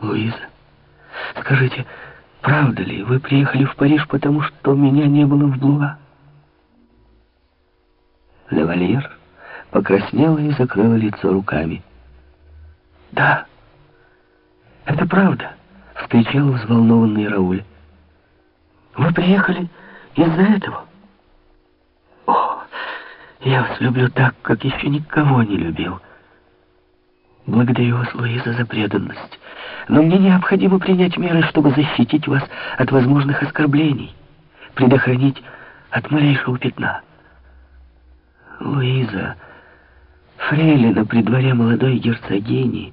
Луиза, скажите, правда ли, вы приехали в Париж, потому что меня не было в Блуа? Левальер покраснела и закрыла лицо руками. «Да, это правда», — встречал взволнованный Рауль. «Вы приехали из-за этого?» «О, я вас люблю так, как еще никого не любил». Благодарю вас, Луиза, за преданность. Но мне необходимо принять меры, чтобы защитить вас от возможных оскорблений, предохранить от малейшего пятна. Луиза, фрейлина при дворе молодой герцогини,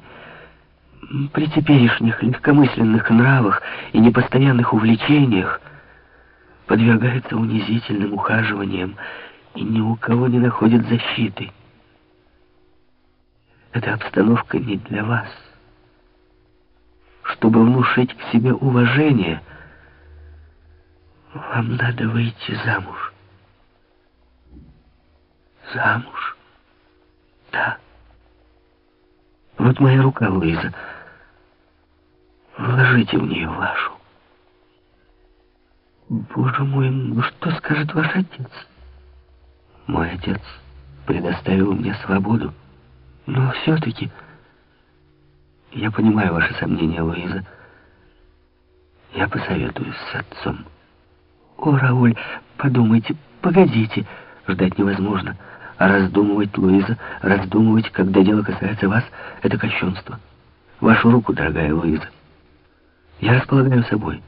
при теперешних легкомысленных нравах и непостоянных увлечениях подвергается унизительным ухаживаниям и ни у кого не находит защиты. Эта обстановка не для вас. Чтобы внушить к себе уважение, вам надо выйти замуж. Замуж? Да. Вот моя рука, Луиза. Вложите в нее вашу. Боже мой, ну что скажет ваш отец? Мой отец предоставил мне свободу. Но все-таки... Я понимаю ваши сомнения, Луиза. Я посоветуюсь с отцом. О, Рауль, подумайте, погодите. Ждать невозможно. А раздумывать, Луиза, раздумывать, когда дело касается вас, это кощунство. Вашу руку, дорогая Луиза. Я располагаю собой.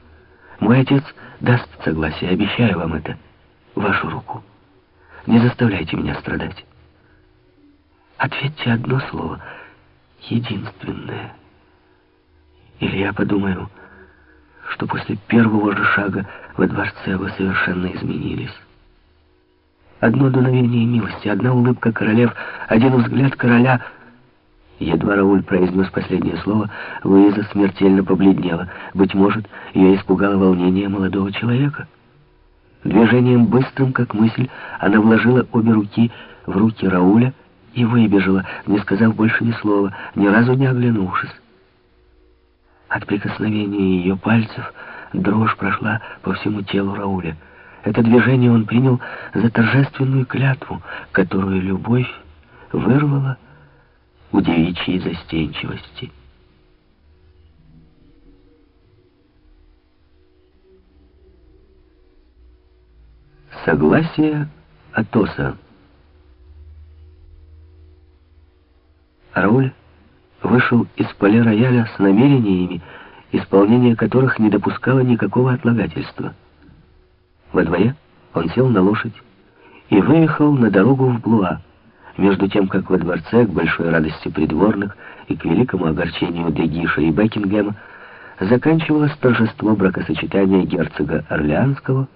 Мой отец даст согласие, обещаю вам это. Вашу руку. Не заставляйте меня страдать. Ответьте одно слово. Единственное. Или я подумаю, что после первого же шага во дворце вы совершенно изменились. Одно дуновение милости, одна улыбка королев, один взгляд короля. Едва Рауль произнес последнее слово, Луиза смертельно побледнела. Быть может, ее испугало волнение молодого человека. Движением быстрым, как мысль, она вложила обе руки в руки Рауля и выбежала, не сказав больше ни слова, ни разу не оглянувшись. От прикосновения ее пальцев дрожь прошла по всему телу Рауля. Это движение он принял за торжественную клятву, которую любовь вырвала у девичьей застенчивости. Согласие Атоса Рауль вышел из поля рояля с намерениями, исполнение которых не допускало никакого отлагательства. Во дворе он сел на лошадь и выехал на дорогу в Блуа, между тем, как во дворце, к большой радости придворных и к великому огорчению Дегиша и Бекингема, заканчивалось торжество бракосочетания герцога Орлеанского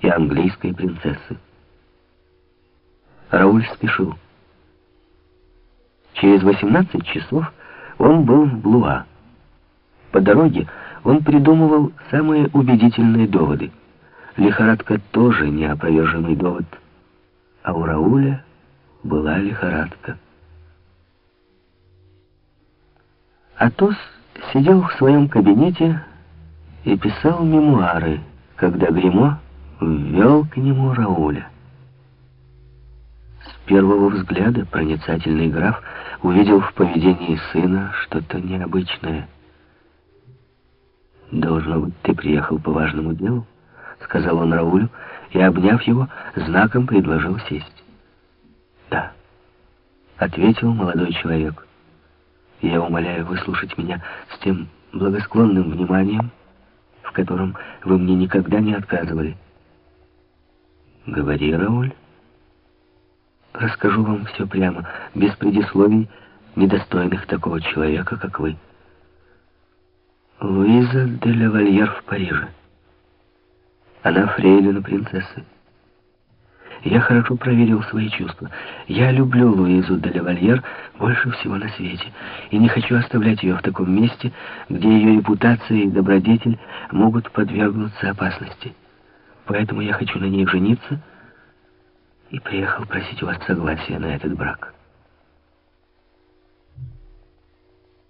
и английской принцессы. Рауль спешил. Через 18 часов он был в Блуа. По дороге он придумывал самые убедительные доводы. Лихорадка тоже неопроверженный довод. А у Рауля была лихорадка. Атос сидел в своем кабинете и писал мемуары, когда Гримо ввел к нему Рауля первого взгляда проницательный граф увидел в поведении сына что-то необычное. «Должно быть, ты приехал по важному делу», — сказал он Раулю, и, обняв его, знаком предложил сесть. «Да», — ответил молодой человек. «Я умоляю выслушать меня с тем благосклонным вниманием, в котором вы мне никогда не отказывали». «Говори, Рауль». Расскажу вам все прямо, без предисловий, недостойных такого человека, как вы. Луиза де Лавальер в Париже. Она фрейлина принцессы. Я хорошо проверил свои чувства. Я люблю Луизу де Лавальер больше всего на свете, и не хочу оставлять ее в таком месте, где ее репутация и добродетель могут подвергнуться опасности. Поэтому я хочу на ней жениться, и приехал просить у вас согласия на этот брак.